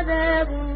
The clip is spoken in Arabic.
عَذَابٌ